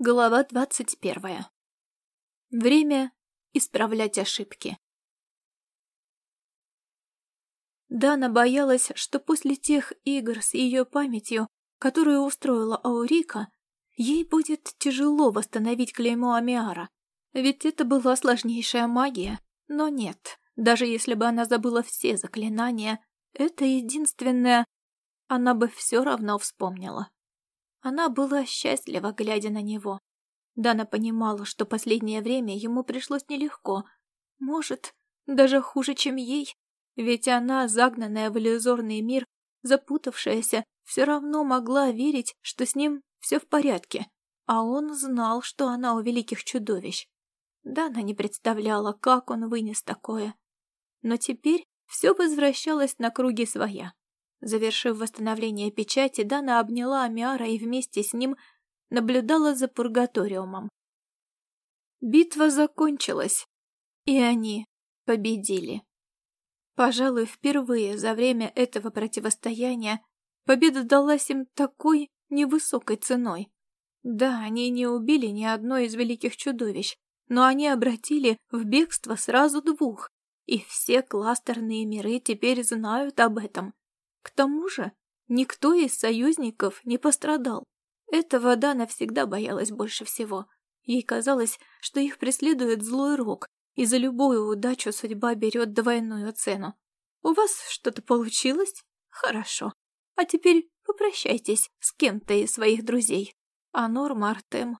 Глава двадцать первая. Время исправлять ошибки. Дана боялась, что после тех игр с ее памятью, которую устроила Аурика, ей будет тяжело восстановить клеймо Амиара. Ведь это была сложнейшая магия. Но нет, даже если бы она забыла все заклинания, это единственное, она бы все равно вспомнила. Она была счастлива, глядя на него. Дана понимала, что последнее время ему пришлось нелегко. Может, даже хуже, чем ей. Ведь она, загнанная в иллюзорный мир, запутавшаяся, все равно могла верить, что с ним все в порядке. А он знал, что она у великих чудовищ. Дана не представляла, как он вынес такое. Но теперь все возвращалось на круги своя. Завершив восстановление печати, Дана обняла Амиара и вместе с ним наблюдала за пургаториумом. Битва закончилась, и они победили. Пожалуй, впервые за время этого противостояния победа далась им такой невысокой ценой. Да, они не убили ни одно из великих чудовищ, но они обратили в бегство сразу двух, и все кластерные миры теперь знают об этом. К тому же, никто из союзников не пострадал. Этого Дана всегда боялась больше всего. Ей казалось, что их преследует злой рок, и за любую удачу судьба берет двойную цену. У вас что-то получилось? Хорошо. А теперь попрощайтесь с кем-то из своих друзей. Анор Мартем,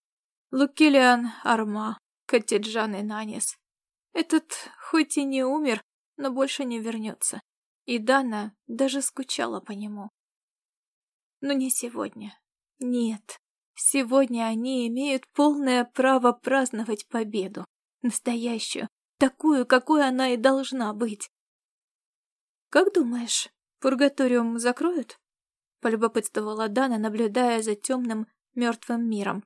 Лукилиан Арма, Катиджан и Нанис. Этот хоть и не умер, но больше не вернется. И Дана даже скучала по нему. Но не сегодня. Нет. Сегодня они имеют полное право праздновать победу. Настоящую. Такую, какой она и должна быть. «Как думаешь, пургаториум закроют?» — полюбопытствовала Дана, наблюдая за темным мертвым миром.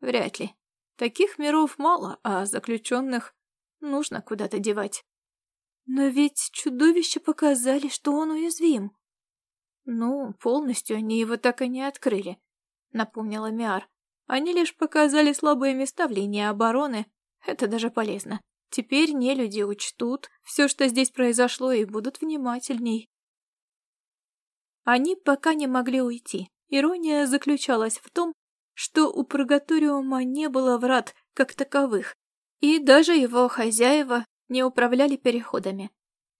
«Вряд ли. Таких миров мало, а заключенных нужно куда-то девать. Но ведь чудовища показали, что он уязвим. Ну, полностью они его так и не открыли, напомнила Миар. Они лишь показали слабые места в линии обороны. Это даже полезно. Теперь не люди учтут все, что здесь произошло, и будут внимательней. Они пока не могли уйти. Ирония заключалась в том, что у Пургаториума не было врат как таковых, и даже его хозяева не управляли переходами.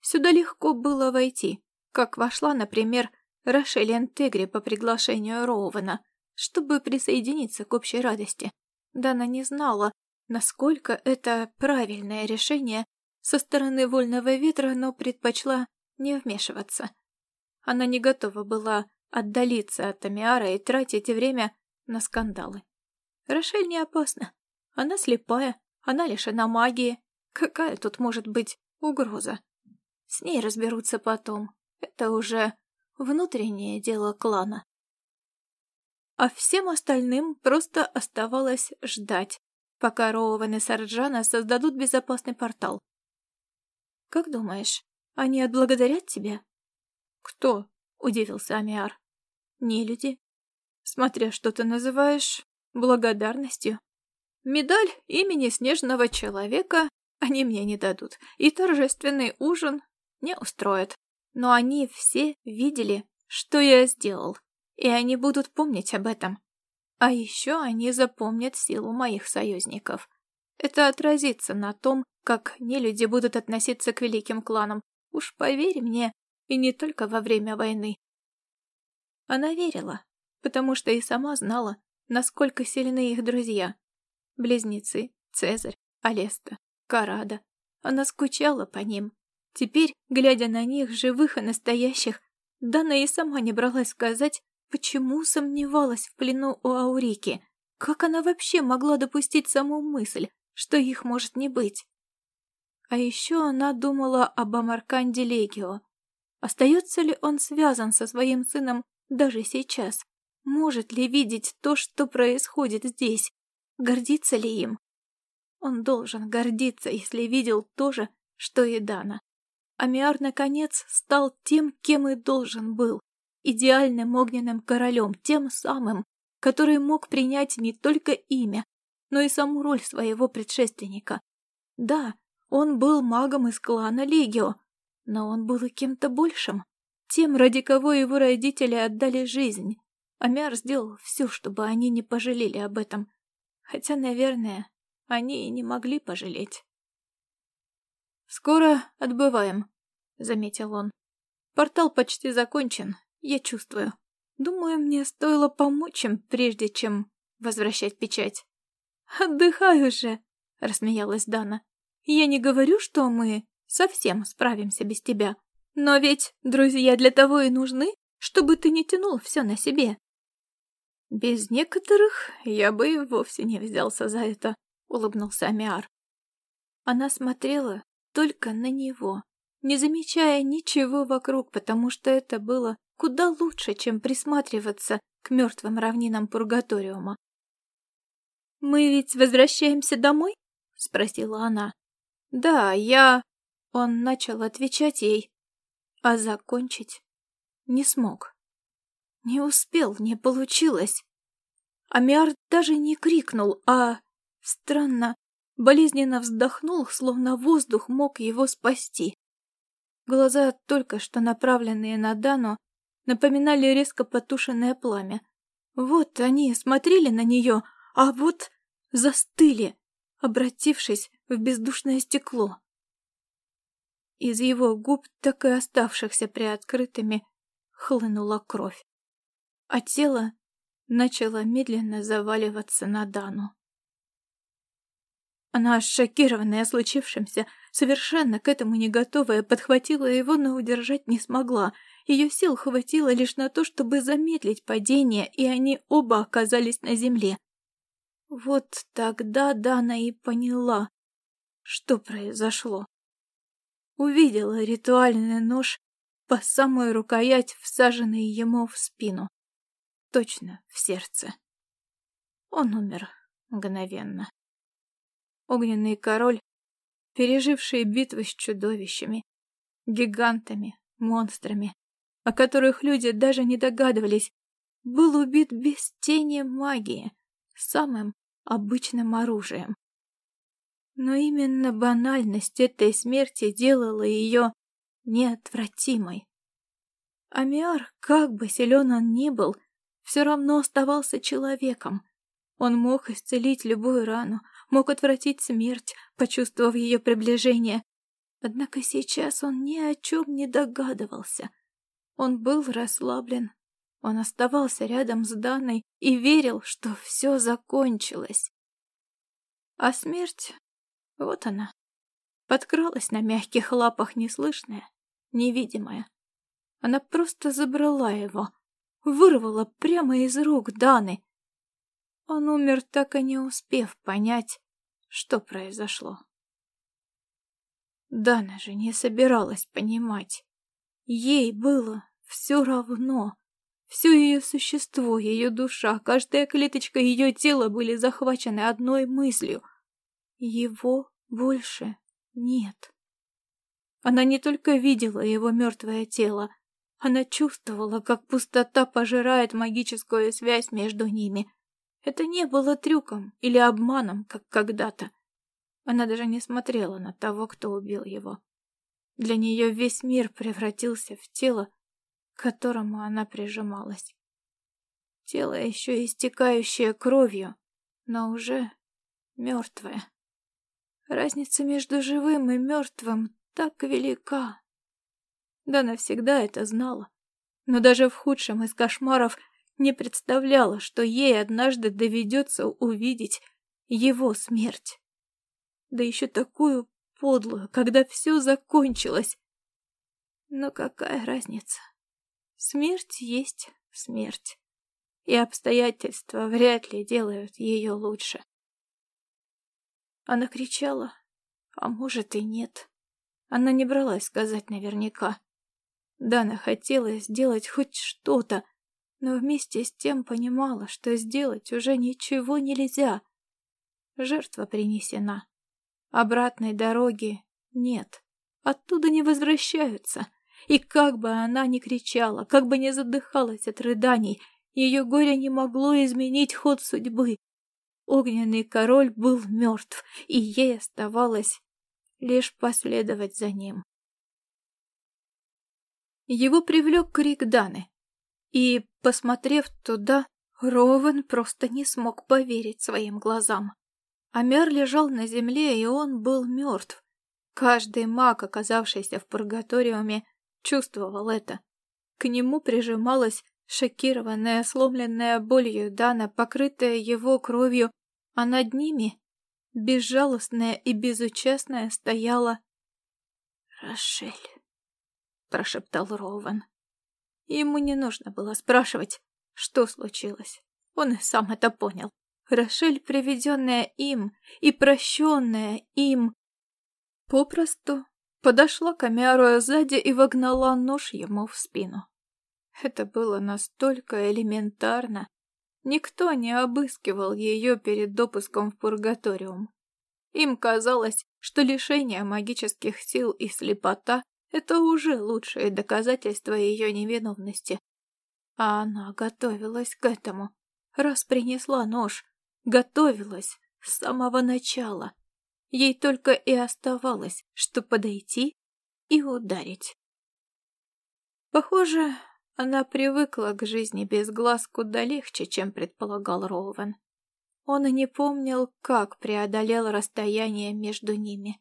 Сюда легко было войти, как вошла, например, Рошелиан Тегри по приглашению Роувена, чтобы присоединиться к общей радости. Дана не знала, насколько это правильное решение со стороны вольного ветра, но предпочла не вмешиваться. Она не готова была отдалиться от Амиара и тратить время на скандалы. Рошель не опасна. Она слепая, она лишена магии, Какая тут может быть угроза? С ней разберутся потом. Это уже внутреннее дело клана. А всем остальным просто оставалось ждать, пока Роуэн и Сарджана создадут безопасный портал. «Как думаешь, они отблагодарят тебя?» «Кто?» — удивился Амиар. «Не люди. Смотря что ты называешь благодарностью. Медаль имени снежного человека они мне не дадут, и торжественный ужин не устроят. Но они все видели, что я сделал, и они будут помнить об этом. А еще они запомнят силу моих союзников. Это отразится на том, как нелюди будут относиться к великим кланам. Уж поверь мне, и не только во время войны. Она верила, потому что и сама знала, насколько сильны их друзья. Близнецы, Цезарь, Алеста. Карада. Она скучала по ним. Теперь, глядя на них, живых и настоящих, Дана и сама не бралась сказать, почему сомневалась в плену у Аурики. Как она вообще могла допустить саму мысль, что их может не быть? А еще она думала об Амарканде Легио. Остается ли он связан со своим сыном даже сейчас? Может ли видеть то, что происходит здесь? Гордится ли им? Он должен гордиться, если видел то же, что и Дана. Амиар, наконец, стал тем, кем и должен был. Идеальным огненным королем, тем самым, который мог принять не только имя, но и саму роль своего предшественника. Да, он был магом из клана Легио, но он был и кем-то большим, тем, ради кого его родители отдали жизнь. Амяр сделал все, чтобы они не пожалели об этом. Хотя, наверное, они и не могли пожалеть. «Скоро отбываем», — заметил он. «Портал почти закончен, я чувствую. Думаю, мне стоило помочь им, прежде чем возвращать печать». «Отдыхай уже», — рассмеялась Дана. «Я не говорю, что мы совсем справимся без тебя. Но ведь друзья для того и нужны, чтобы ты не тянул все на себе». «Без некоторых я бы и вовсе не взялся за это», — улыбнулся Амиар. Она смотрела только на него, не замечая ничего вокруг, потому что это было куда лучше, чем присматриваться к мертвым равнинам Пургаториума. «Мы ведь возвращаемся домой?» — спросила она. «Да, я...» Он начал отвечать ей, а закончить не смог. Не успел, не получилось. Амиар даже не крикнул, а... Странно, болезненно вздохнул, словно воздух мог его спасти. Глаза, только что направленные на Дану, напоминали резко потушенное пламя. Вот они смотрели на нее, а вот застыли, обратившись в бездушное стекло. Из его губ, так и оставшихся приоткрытыми, хлынула кровь, а тело начало медленно заваливаться на Дану. Она, шокированная случившимся, совершенно к этому не готовая, подхватила его, но удержать не смогла. Ее сил хватило лишь на то, чтобы замедлить падение, и они оба оказались на земле. Вот тогда Дана и поняла, что произошло. Увидела ритуальный нож по самую рукоять, всаженный ему в спину. Точно в сердце. Он умер мгновенно огненный король, переживший битвы с чудовищами, гигантами, монстрами, о которых люди даже не догадывались, был убит без тени магии, самым обычным оружием. Но именно банальность этой смерти делала ее неотвратимой. Амиар, как бы силен он ни был, все равно оставался человеком. Он мог исцелить любую рану, мог отвратить смерть, почувствовав ее приближение. Однако сейчас он ни о чем не догадывался. Он был расслаблен. Он оставался рядом с Даной и верил, что все закончилось. А смерть, вот она, подкралась на мягких лапах неслышная, невидимая. Она просто забрала его, вырвала прямо из рук Даны, он умер, так и не успев понять, что произошло. Дана же не собиралась понимать. Ей было все равно. Все ее существо, ее душа, каждая клеточка ее тела были захвачены одной мыслью. Его больше нет. Она не только видела его мертвое тело, она чувствовала, как пустота пожирает магическую связь между ними, это не было трюком или обманом, как когда-то. Она даже не смотрела на того, кто убил его. Для нее весь мир превратился в тело, к которому она прижималась. Тело еще истекающее кровью, но уже мертвое. Разница между живым и мертвым так велика. Да навсегда это знала. Но даже в худшем из кошмаров не представляла, что ей однажды доведется увидеть его смерть. Да еще такую подлую, когда все закончилось. Но какая разница? Смерть есть смерть, и обстоятельства вряд ли делают ее лучше. Она кричала, а может и нет. Она не бралась сказать наверняка. Дана хотела сделать хоть что-то, но вместе с тем понимала, что сделать уже ничего нельзя. Жертва принесена. Обратной дороги нет. Оттуда не возвращаются. И как бы она ни кричала, как бы ни задыхалась от рыданий, Ее горе не могло изменить ход судьбы. Огненный король был мертв, и ей оставалось лишь последовать за ним. Его привлек крик Даны, и, посмотрев туда, Ровен просто не смог поверить своим глазам. Амер лежал на земле, и он был мертв. Каждый маг, оказавшийся в пургаториуме, чувствовал это. К нему прижималась шокированная, сломленная болью Дана, покрытая его кровью, а над ними, безжалостная и безучастная, стояла Рошель, прошептал Роуэн. Ему не нужно было спрашивать, что случилось. Он и сам это понял. Рошель, приведенная им и прощенная им, попросту подошла к Амиару сзади и вогнала нож ему в спину. Это было настолько элементарно. Никто не обыскивал ее перед допуском в пургаториум. Им казалось, что лишение магических сил и слепота — это уже лучшие доказательства ее невиновности. А она готовилась к этому, раз принесла нож, готовилась с самого начала. Ей только и оставалось, что подойти и ударить. Похоже, она привыкла к жизни без глаз куда легче, чем предполагал Роуэн. Он не помнил, как преодолел расстояние между ними.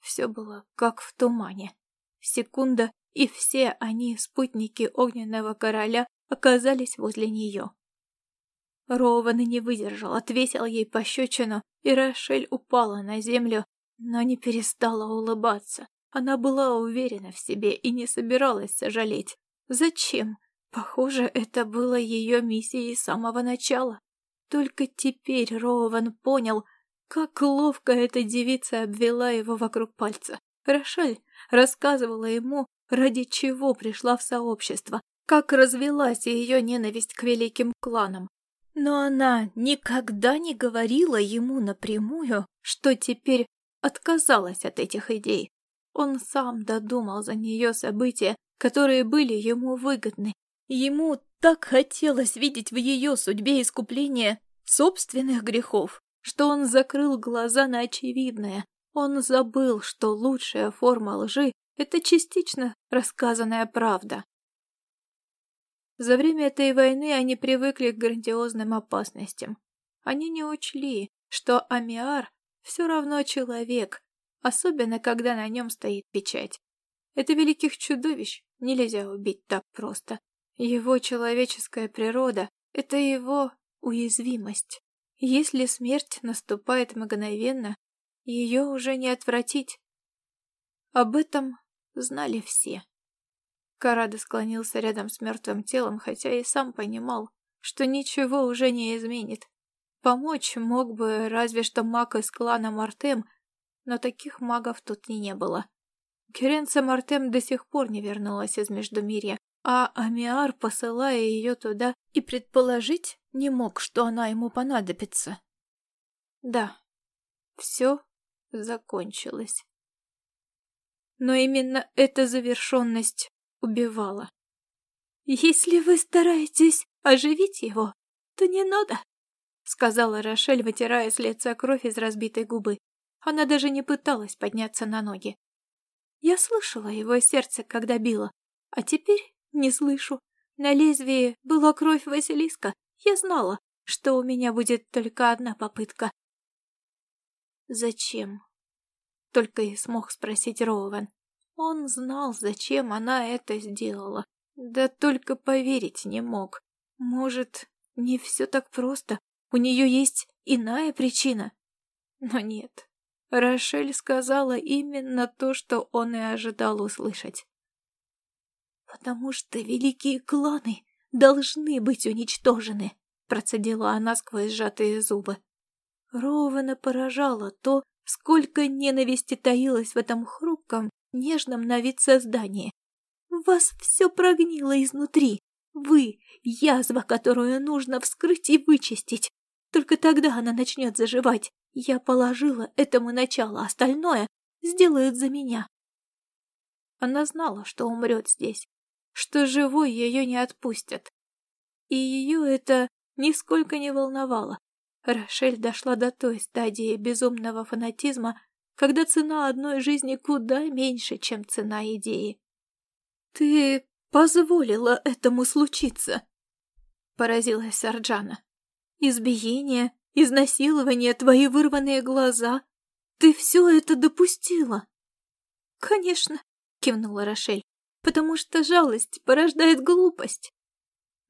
Все было как в тумане. Секунда, и все они, спутники огненного короля, оказались возле нее. Роуэн не выдержал, отвесил ей пощечину, и Рошель упала на землю, но не перестала улыбаться. Она была уверена в себе и не собиралась сожалеть. Зачем? Похоже, это было ее миссией с самого начала. Только теперь Роуэн понял, как ловко эта девица обвела его вокруг пальца. Рошаль рассказывала ему, ради чего пришла в сообщество, как развелась ее ненависть к великим кланам. Но она никогда не говорила ему напрямую, что теперь отказалась от этих идей. Он сам додумал за нее события, которые были ему выгодны. Ему так хотелось видеть в ее судьбе искупление собственных грехов, что он закрыл глаза на очевидное. Он забыл, что лучшая форма лжи — это частично рассказанная правда. За время этой войны они привыкли к грандиозным опасностям. Они не учли, что Амиар все равно человек, особенно когда на нем стоит печать. Это великих чудовищ нельзя убить так просто. Его человеческая природа — это его уязвимость. Если смерть наступает мгновенно, ее уже не отвратить. Об этом знали все. Карада склонился рядом с мертвым телом, хотя и сам понимал, что ничего уже не изменит. Помочь мог бы разве что маг из клана Мартем, но таких магов тут и не было. Кюренца Мартем до сих пор не вернулась из Междумирья, а Амиар, посылая ее туда, и предположить не мог, что она ему понадобится. Да, все закончилось. Но именно эта завершенность убивала. «Если вы стараетесь оживить его, то не надо», — сказала Рошель, вытирая с лица кровь из разбитой губы. Она даже не пыталась подняться на ноги. Я слышала его сердце, когда било, а теперь не слышу. На лезвии была кровь Василиска. Я знала, что у меня будет только одна попытка. Зачем? Только и смог спросить Роуэн. Он знал, зачем она это сделала. Да только поверить не мог. Может, не все так просто. У нее есть иная причина. Но нет. Рошель сказала именно то, что он и ожидал услышать. «Потому что великие кланы должны быть уничтожены», процедила она сквозь сжатые зубы. Рована поражало то, сколько ненависти таилось в этом хрупком, нежном на вид создании. «Вас все прогнило изнутри. Вы — язва, которую нужно вскрыть и вычистить. Только тогда она начнет заживать. Я положила этому начало, остальное сделают за меня». Она знала, что умрет здесь, что живой ее не отпустят. и ее это нисколько не волновало. Рошель дошла до той стадии безумного фанатизма, когда цена одной жизни куда меньше, чем цена идеи. «Ты позволила этому случиться?» — поразилась Сарджана. «Избиение, изнасилование, твои вырванные глаза. Ты все это допустила?» «Конечно», — кивнула Рошель, «потому что жалость порождает глупость».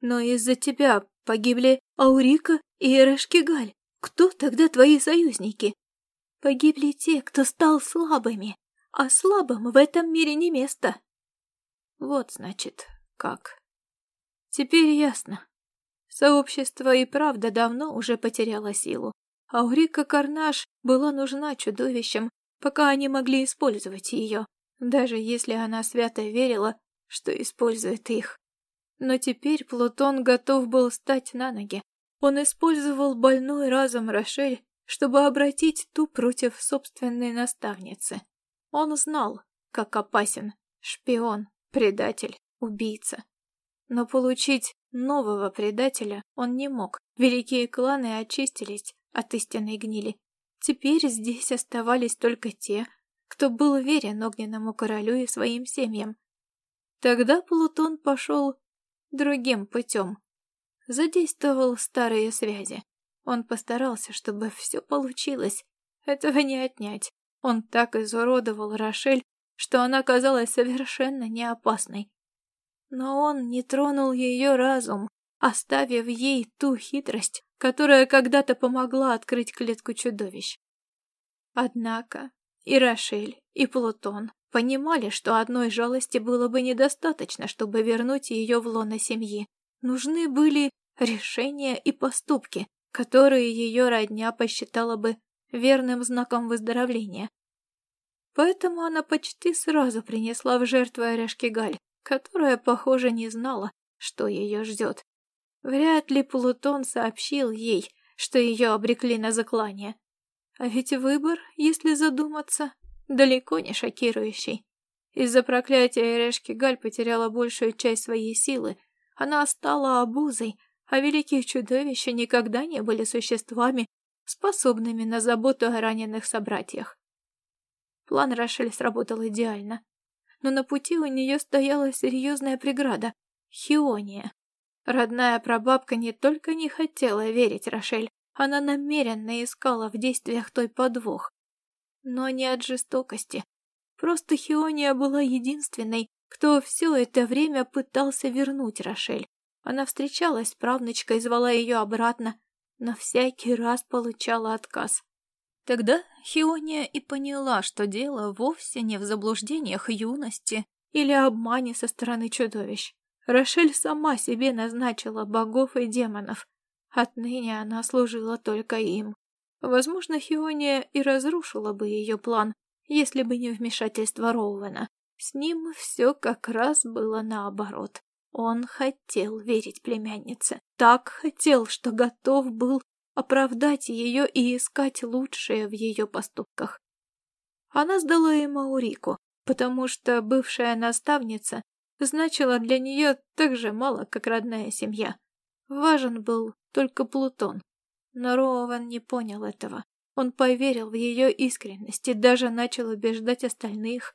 «Но из-за тебя погибли Аурика и Эрешкигаль. Кто тогда твои союзники?» «Погибли те, кто стал слабыми, а слабым в этом мире не место». «Вот, значит, как». «Теперь ясно. Сообщество и правда давно уже потеряло силу. Аурика Карнаш была нужна чудовищам, пока они могли использовать ее, даже если она свято верила, что использует их. Но теперь Плутон готов был стать на ноги. Он использовал больной разум Рошель, чтобы обратить ту против собственной наставницы. Он знал, как опасен шпион, предатель, убийца. Но получить нового предателя он не мог. Великие кланы очистились от истинной гнили. Теперь здесь оставались только те, кто был верен огненному королю и своим семьям. Тогда Плутон пошел другим путем. Задействовал старые связи. Он постарался, чтобы все получилось. Этого не отнять. Он так изуродовал Рошель, что она казалась совершенно не опасной. Но он не тронул ее разум, оставив ей ту хитрость, которая когда-то помогла открыть клетку чудовищ. Однако и Рошель, и Плутон понимали, что одной жалости было бы недостаточно, чтобы вернуть ее в лоно семьи. Нужны были решения и поступки, которые ее родня посчитала бы верным знаком выздоровления. Поэтому она почти сразу принесла в жертву орешки Галь, которая, похоже, не знала, что ее ждет. Вряд ли Плутон сообщил ей, что ее обрекли на заклание. А ведь выбор, если задуматься, далеко не шокирующий. Из-за проклятия Эрешки Галь потеряла большую часть своей силы. Она стала обузой, а великие чудовища никогда не были существами, способными на заботу о раненых собратьях. План Рошель сработал идеально. Но на пути у нее стояла серьезная преграда — Хиония. Родная прабабка не только не хотела верить Рошель, она намеренно искала в действиях той подвох. Но не от жестокости. Просто Хиония была единственной, кто все это время пытался вернуть Рошель. Она встречалась с правнучкой, звала ее обратно, но всякий раз получала отказ. Тогда Хиония и поняла, что дело вовсе не в заблуждениях юности или обмане со стороны чудовищ. Рошель сама себе назначила богов и демонов. Отныне она служила только им. Возможно, Хиония и разрушила бы ее план, если бы не вмешательство Роуэна. С ним все как раз было наоборот. Он хотел верить племяннице. Так хотел, что готов был оправдать ее и искать лучшее в ее поступках. Она сдала ему Аурику, потому что бывшая наставница значила для нее так же мало, как родная семья. Важен был только Плутон. Но Роуэн не понял этого. Он поверил в ее искренность и даже начал убеждать остальных.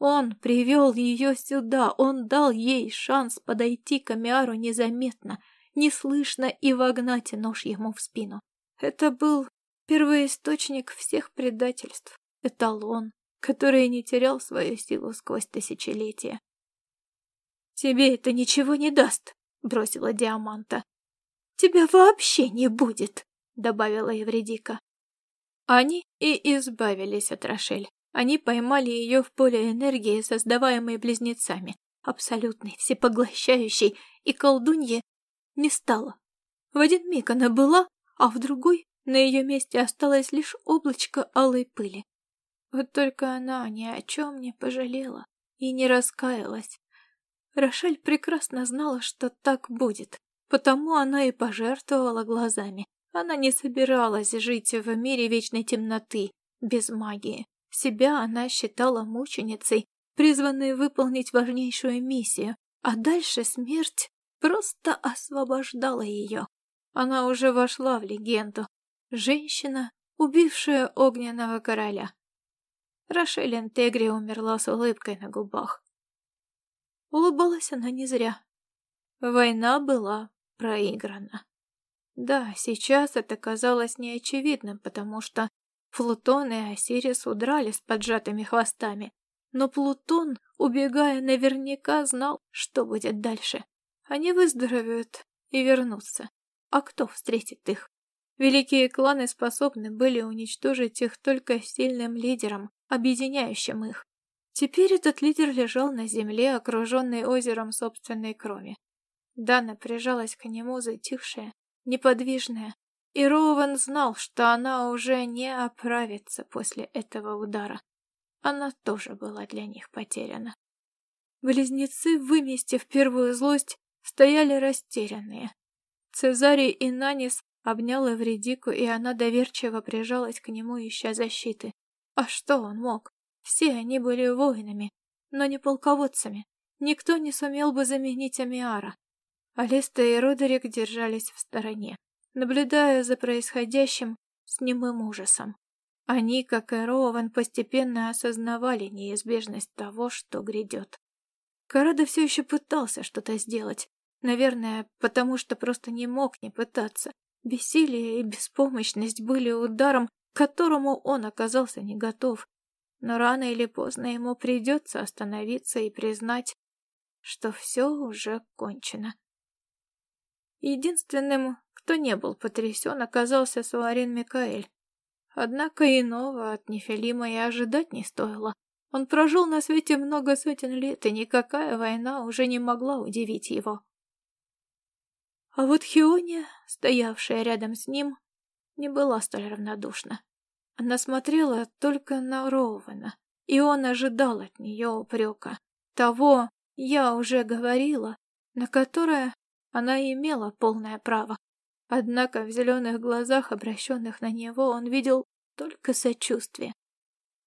Он привел ее сюда, он дал ей шанс подойти к Амиару незаметно, неслышно и вогнать нож ему в спину. Это был первоисточник всех предательств, эталон, который не терял свою силу сквозь тысячелетия. «Тебе это ничего не даст», — бросила Диаманта. «Тебя вообще не будет», — добавила Евредика. Они и избавились от Рошель. Они поймали ее в поле энергии, создаваемой близнецами, абсолютной, всепоглощающей, и колдунье не стало. В один миг она была, а в другой на ее месте осталось лишь облачко алой пыли. Вот только она ни о чем не пожалела и не раскаялась. Рошель прекрасно знала, что так будет, потому она и пожертвовала глазами. Она не собиралась жить в мире вечной темноты, без магии. Себя она считала мученицей, призванной выполнить важнейшую миссию, а дальше смерть просто освобождала ее. Она уже вошла в легенду. Женщина, убившая огненного короля. Рошель Интегри умерла с улыбкой на губах. Улыбалась она не зря. Война была проиграна. Да, сейчас это казалось неочевидным, потому что Плутон и Осирис удрали с поджатыми хвостами. Но Плутон, убегая, наверняка знал, что будет дальше. Они выздоровеют и вернутся. А кто встретит их? Великие кланы способны были уничтожить их только сильным лидером, объединяющим их. Теперь этот лидер лежал на земле, окруженный озером собственной крови. Дана прижалась к нему, затихшая, неподвижная, и Роуэн знал, что она уже не оправится после этого удара. Она тоже была для них потеряна. Близнецы, выместив первую злость, стояли растерянные. Цезарий и Нанис обнял Эвредику, и она доверчиво прижалась к нему, ища защиты. А что он мог? Все они были воинами, но не полководцами. Никто не сумел бы заменить Амиара. Алиста и Родерик держались в стороне, наблюдая за происходящим с немым ужасом. Они, как и Роуэн, постепенно осознавали неизбежность того, что грядет. Карада все еще пытался что-то сделать. Наверное, потому что просто не мог не пытаться. Бессилие и беспомощность были ударом, к которому он оказался не готов. Но рано или поздно ему придется остановиться и признать, что все уже кончено. Единственным, кто не был потрясен, оказался Суарин Микаэль. Однако иного от Нефилима и ожидать не стоило. Он прожил на свете много сотен лет, и никакая война уже не могла удивить его. А вот Хиония, стоявшая рядом с ним, не была столь равнодушна. Она смотрела только на Роуэна, и он ожидал от нее упрека. Того, я уже говорила, на которое она имела полное право. Однако в зеленых глазах, обращенных на него, он видел только сочувствие.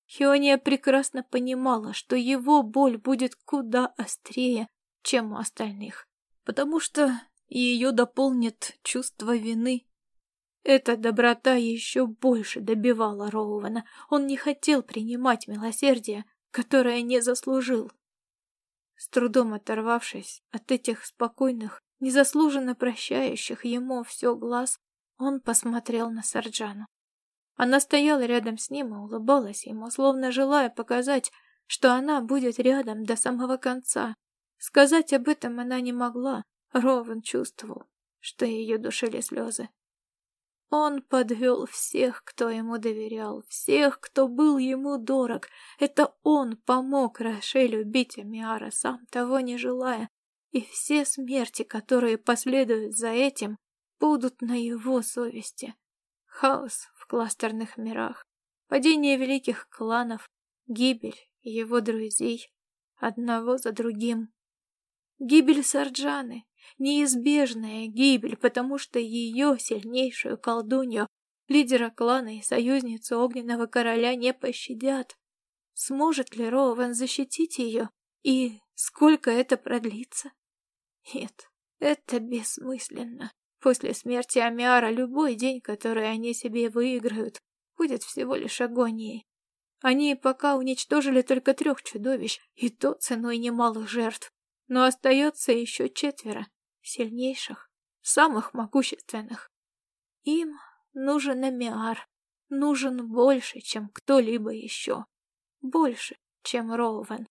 Хиония прекрасно понимала, что его боль будет куда острее, чем у остальных, потому что ее дополнит чувство вины эта доброта еще больше добивала Роуэна. Он не хотел принимать милосердие, которое не заслужил. С трудом оторвавшись от этих спокойных, незаслуженно прощающих ему все глаз, он посмотрел на Сарджану. Она стояла рядом с ним и улыбалась ему, словно желая показать, что она будет рядом до самого конца. Сказать об этом она не могла. Рован чувствовал, что ее душили слезы. Он подвел всех, кто ему доверял, всех, кто был ему дорог. Это он помог Рошель убить Амиара, сам того не желая. И все смерти, которые последуют за этим, будут на его совести. Хаос в кластерных мирах, падение великих кланов, гибель его друзей, одного за другим. Гибель Сарджаны, неизбежная гибель, потому что ее сильнейшую колдунью, лидера клана и союзницу Огненного Короля не пощадят. Сможет ли Роуэн защитить ее? И сколько это продлится? Нет, это бессмысленно. После смерти Амиара любой день, который они себе выиграют, будет всего лишь агонией. Они пока уничтожили только трех чудовищ, и то ценой немалых жертв. Но остается еще четверо сильнейших, самых могущественных. Им нужен Амиар, нужен больше, чем кто-либо еще, больше, чем Роуэн.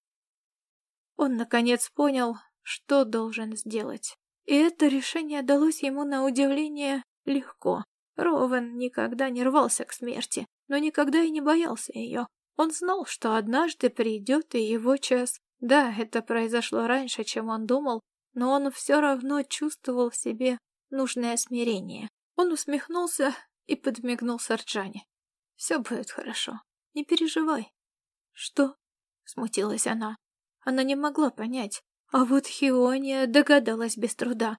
Он, наконец, понял, что должен сделать. И это решение далось ему на удивление легко. Роуэн никогда не рвался к смерти, но никогда и не боялся ее. Он знал, что однажды придет и его час. Да, это произошло раньше, чем он думал, но он все равно чувствовал в себе нужное смирение. Он усмехнулся и подмигнул Сарджане. «Все будет хорошо. Не переживай». «Что?» — смутилась она. Она не могла понять, а вот Хиония догадалась без труда.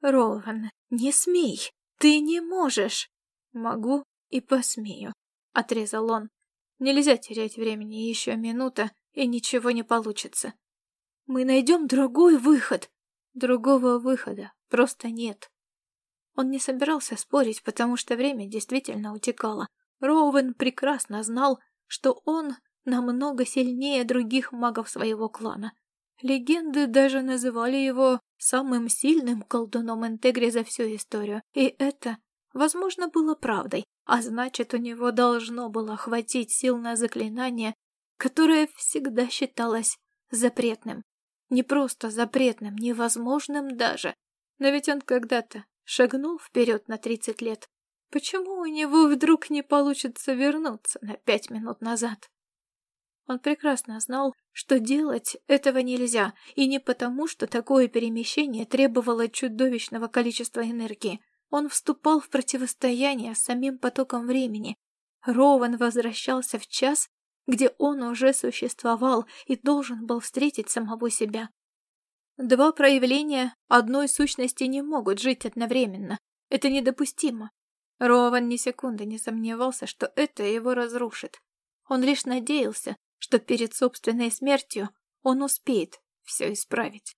«Рован, не смей! Ты не можешь!» «Могу и посмею», — отрезал он. «Нельзя терять времени еще минута, и ничего не получится. Мы найдем другой выход», Другого выхода просто нет. Он не собирался спорить, потому что время действительно утекало. Роуэн прекрасно знал, что он намного сильнее других магов своего клана. Легенды даже называли его самым сильным колдуном Интегри за всю историю, и это, возможно, было правдой, а значит, у него должно было хватить сил на заклинание, которое всегда считалось запретным. Не просто запретным, невозможным даже, но ведь он когда-то шагнул вперед на 30 лет. Почему у него вдруг не получится вернуться на пять минут назад? Он прекрасно знал, что делать этого нельзя, и не потому, что такое перемещение требовало чудовищного количества энергии. Он вступал в противостояние с самим потоком времени. Рован возвращался в час, где он уже существовал и должен был встретить самого себя. Два проявления одной сущности не могут жить одновременно. Это недопустимо. Рован ни секунды не сомневался, что это его разрушит. Он лишь надеялся, что перед собственной смертью он успеет все исправить.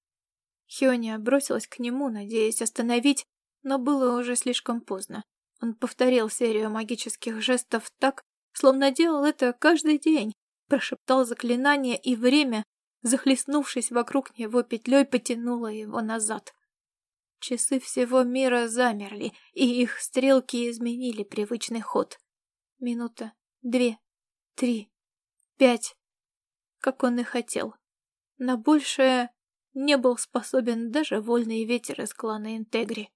Хиония бросилась к нему, надеясь остановить, но было уже слишком поздно. Он повторил серию магических жестов так, словно делал это каждый день, прошептал заклинание, и время захлестнувшись вокруг него петлей, потянула его назад. Часы всего мира замерли, и их стрелки изменили привычный ход. Минута, две, три, пять, как он и хотел. На большее не был способен даже вольный ветер из клана Интегри.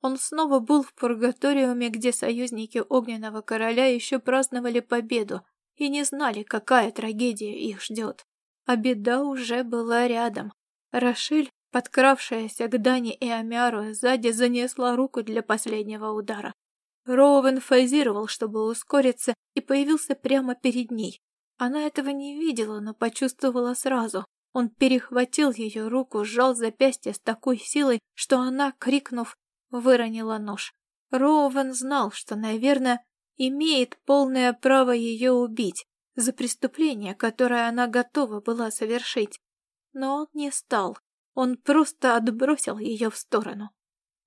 Он снова был в пургаториуме, где союзники Огненного Короля еще праздновали победу и не знали, какая трагедия их ждет. А беда уже была рядом. Рашиль, подкравшаяся к Дане и Амиару, сзади занесла руку для последнего удара. Роуэн фазировал, чтобы ускориться, и появился прямо перед ней. Она этого не видела, но почувствовала сразу. Он перехватил ее руку, сжал запястье с такой силой, что она, крикнув, выронила нож. Роуэн знал, что, наверное, имеет полное право ее убить, за преступление, которое она готова была совершить. Но он не стал. Он просто отбросил ее в сторону.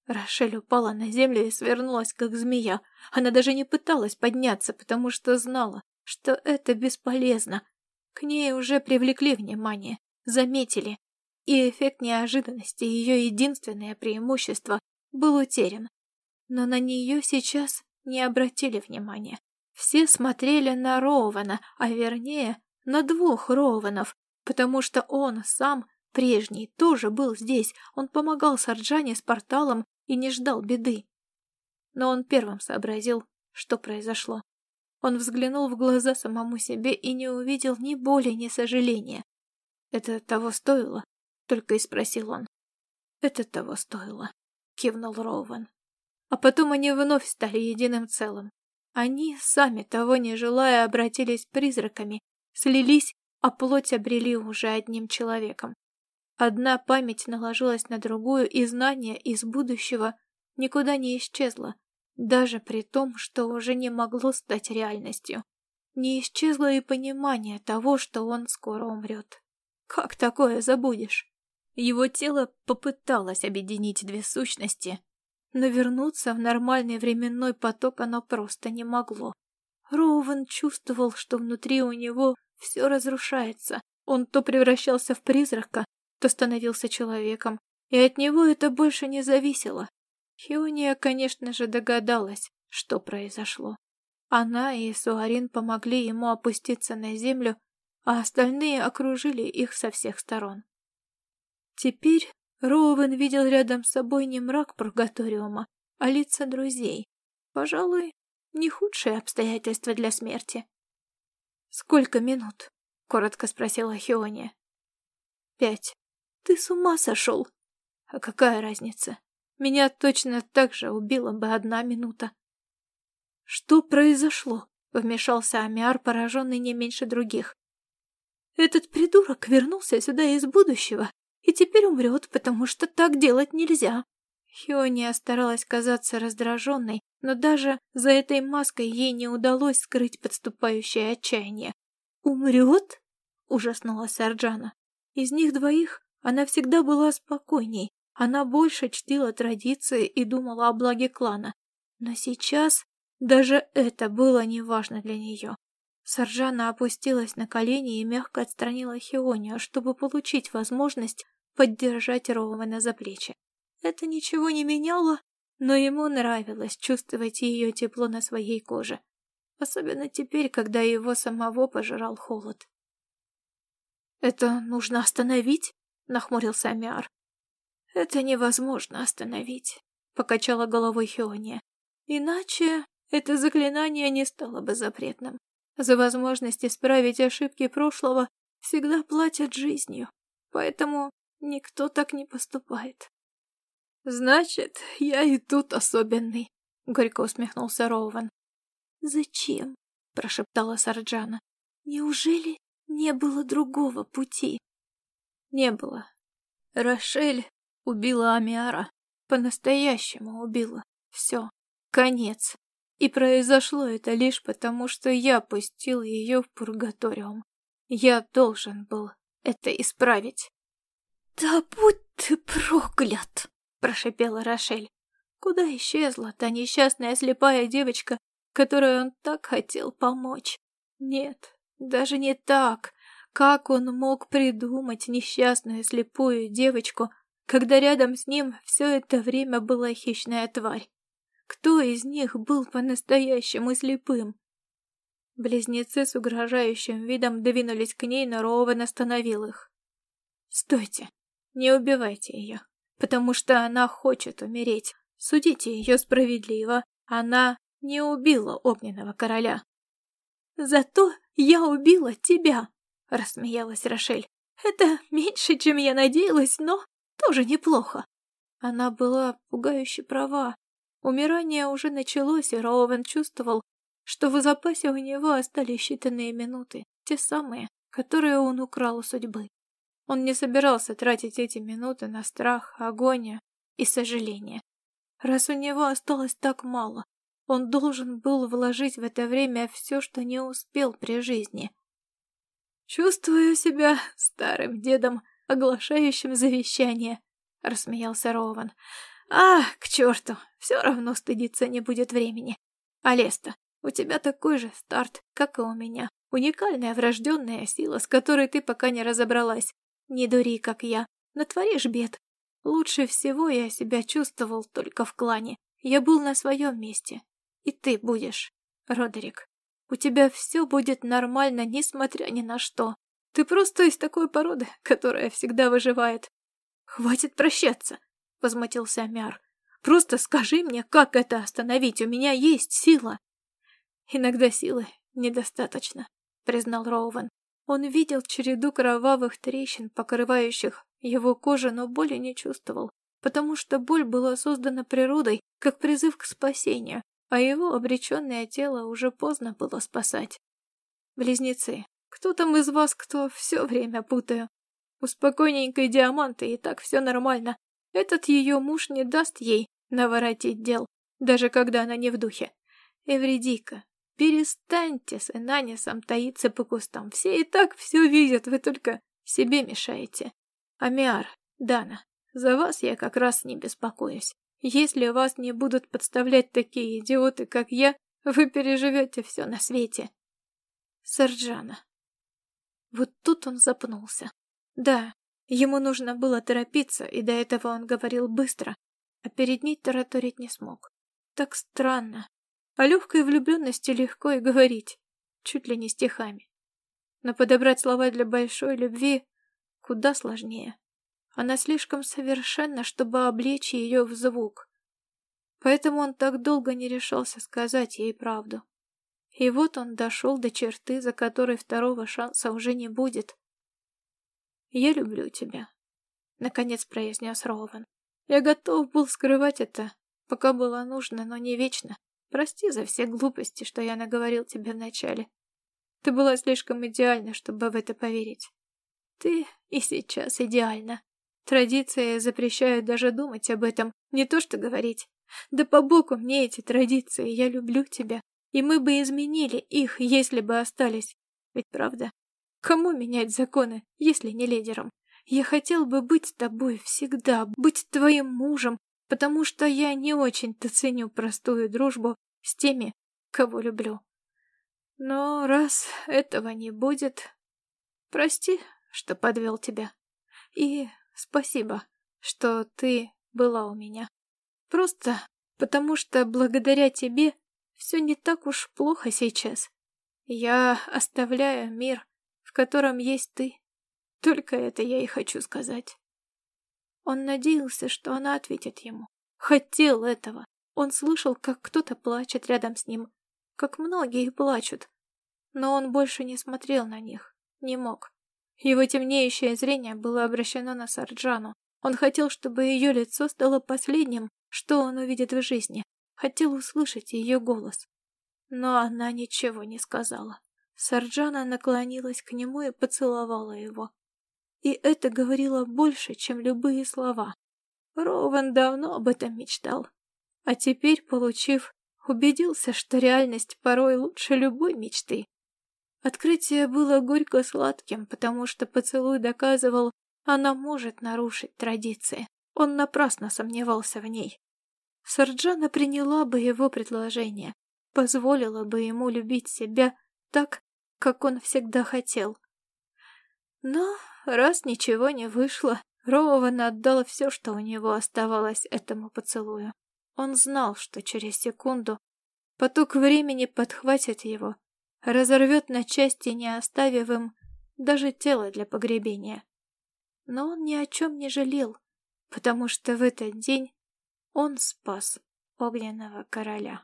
Рошель упала на землю и свернулась, как змея. Она даже не пыталась подняться, потому что знала, что это бесполезно. К ней уже привлекли внимание, заметили, и эффект неожиданности, ее единственное преимущество, был утерян. Но на нее сейчас не обратили внимания. Все смотрели на Роуэна, а вернее, на двух Роуэнов, потому что он сам, прежний, тоже был здесь. Он помогал Сарджане с порталом и не ждал беды. Но он первым сообразил, что произошло. Он взглянул в глаза самому себе и не увидел ни боли, ни сожаления. «Это того стоило?» — только и спросил он. «Это того стоило», — кивнул Роуэн. А потом они вновь стали единым целым. Они, сами того не желая, обратились призраками, слились, а плоть обрели уже одним человеком. Одна память наложилась на другую, и знание из будущего никуда не исчезло, даже при том, что уже не могло стать реальностью. Не исчезло и понимание того, что он скоро умрет. Как такое забудешь? Его тело попыталось объединить две сущности, но вернуться в нормальный временной поток оно просто не могло. Роуэн чувствовал, что внутри у него все разрушается. Он то превращался в призрака, то становился человеком, и от него это больше не зависело. Хиония, конечно же, догадалась, что произошло. Она и Суарин помогли ему опуститься на землю, а остальные окружили их со всех сторон. Теперь Роуэн видел рядом с собой не мрак Пургаториума, а лица друзей. Пожалуй, не худшие обстоятельства для смерти. «Сколько минут?» — коротко спросила Хиония. «Пять. Ты с ума сошел?» «А какая разница? Меня точно так же убила бы одна минута». «Что произошло?» — вмешался Амиар, пораженный не меньше других. «Этот придурок вернулся сюда из будущего и теперь умрет, потому что так делать нельзя. Хиония старалась казаться раздраженной, но даже за этой маской ей не удалось скрыть подступающее отчаяние. «Умрет?» — ужаснулась Арджана. Из них двоих Она всегда была спокойней, она больше чтила традиции и думала о благе клана. Но сейчас даже это было неважно для нее. Саржана опустилась на колени и мягко отстранила Хионию, чтобы получить возможность поддержать Роуэна за плечи. Это ничего не меняло, но ему нравилось чувствовать ее тепло на своей коже. Особенно теперь, когда его самого пожирал холод. «Это нужно остановить?» — нахмурился Амиар. «Это невозможно остановить», — покачала головой Хиония. «Иначе это заклинание не стало бы запретным. За возможность исправить ошибки прошлого всегда платят жизнью, поэтому никто так не поступает. «Значит, я и тут особенный», — горько усмехнулся Роуэн. «Зачем?» — прошептала Сарджана. «Неужели не было другого пути?» «Не было. Рошель убила Амиара. По-настоящему убила. Все. Конец. И произошло это лишь потому, что я пустил ее в пургаториум. Я должен был это исправить. «Да будь ты проклят!» — прошипела Рошель. Куда исчезла та несчастная слепая девочка, которой он так хотел помочь? Нет, даже не так. Как он мог придумать несчастную слепую девочку, когда рядом с ним все это время была хищная тварь? Кто из них был по-настоящему слепым? Близнецы с угрожающим видом двинулись к ней, но Роуэн остановил их. «Стойте! Не убивайте ее, потому что она хочет умереть. Судите ее справедливо. Она не убила огненного короля». «Зато я убила тебя!» — рассмеялась Рошель. «Это меньше, чем я надеялась, но тоже неплохо». Она была пугающе права. Умирание уже началось, и Роуэн чувствовал, что в запасе у него остались считанные минуты, те самые, которые он украл у судьбы. Он не собирался тратить эти минуты на страх, агонию и сожаление. Раз у него осталось так мало, он должен был вложить в это время все, что не успел при жизни. «Чувствую себя старым дедом, оглашающим завещание», — рассмеялся Роуэн. А, к черту, все равно стыдиться не будет времени. Алеста, у тебя такой же старт, как и у меня. Уникальная врожденная сила, с которой ты пока не разобралась. Не дури, как я, натворишь бед. Лучше всего я себя чувствовал только в клане. Я был на своем месте. И ты будешь, Родерик. У тебя все будет нормально, несмотря ни на что. Ты просто из такой породы, которая всегда выживает. Хватит прощаться возмутился Амяр. «Просто скажи мне, как это остановить, у меня есть сила!» «Иногда силы недостаточно», — признал Роуэн. Он видел череду кровавых трещин, покрывающих его кожу, но боли не чувствовал, потому что боль была создана природой, как призыв к спасению, а его обреченное тело уже поздно было спасать. «Близнецы, кто там из вас, кто все время путаю? У спокойненькой диаманты и так все нормально, этот ее муж не даст ей наворотить дел, даже когда она не в духе. Эвредика, перестаньте с Энанисом таиться по кустам. Все и так все видят, вы только себе мешаете. Амиар, Дана, за вас я как раз не беспокоюсь. Если вас не будут подставлять такие идиоты, как я, вы переживете все на свете. Сарджана. Вот тут он запнулся. Да, Ему нужно было торопиться, и до этого он говорил быстро, а перед ней тараторить не смог. Так странно. О легкой влюбленности легко и говорить, чуть ли не стихами. Но подобрать слова для большой любви куда сложнее. Она слишком совершенна, чтобы облечь ее в звук. Поэтому он так долго не решался сказать ей правду. И вот он дошел до черты, за которой второго шанса уже не будет. «Я люблю тебя», — наконец произнес Роуэн. «Я готов был скрывать это, пока было нужно, но не вечно. Прости за все глупости, что я наговорил тебе вначале. Ты была слишком идеальна, чтобы в это поверить. Ты и сейчас идеальна. Традиции запрещают даже думать об этом, не то что говорить. Да по боку мне эти традиции, я люблю тебя, и мы бы изменили их, если бы остались. Ведь правда?» Кому менять законы, если не лидерам? Я хотел бы быть с тобой всегда, быть твоим мужем, потому что я не очень-то ценю простую дружбу с теми, кого люблю. Но раз этого не будет, прости, что подвел тебя. И спасибо, что ты была у меня. Просто потому что благодаря тебе все не так уж плохо сейчас. Я оставляю мир, в котором есть ты. Только это я и хочу сказать. Он надеялся, что она ответит ему. Хотел этого. Он слышал, как кто-то плачет рядом с ним, как многие плачут. Но он больше не смотрел на них, не мог. Его темнеющее зрение было обращено на Сарджану. Он хотел, чтобы ее лицо стало последним, что он увидит в жизни. Хотел услышать ее голос. Но она ничего не сказала. Сарджана наклонилась к нему и поцеловала его. И это говорило больше, чем любые слова. Рован давно об этом мечтал. А теперь, получив, убедился, что реальность порой лучше любой мечты. Открытие было горько-сладким, потому что поцелуй доказывал, она может нарушить традиции. Он напрасно сомневался в ней. Сарджана приняла бы его предложение, позволила бы ему любить себя так, как он всегда хотел. Но раз ничего не вышло, Роуэн отдал все, что у него оставалось этому поцелую. Он знал, что через секунду поток времени подхватит его, разорвет на части, не оставив им даже тело для погребения. Но он ни о чем не жалел, потому что в этот день он спас огненного короля.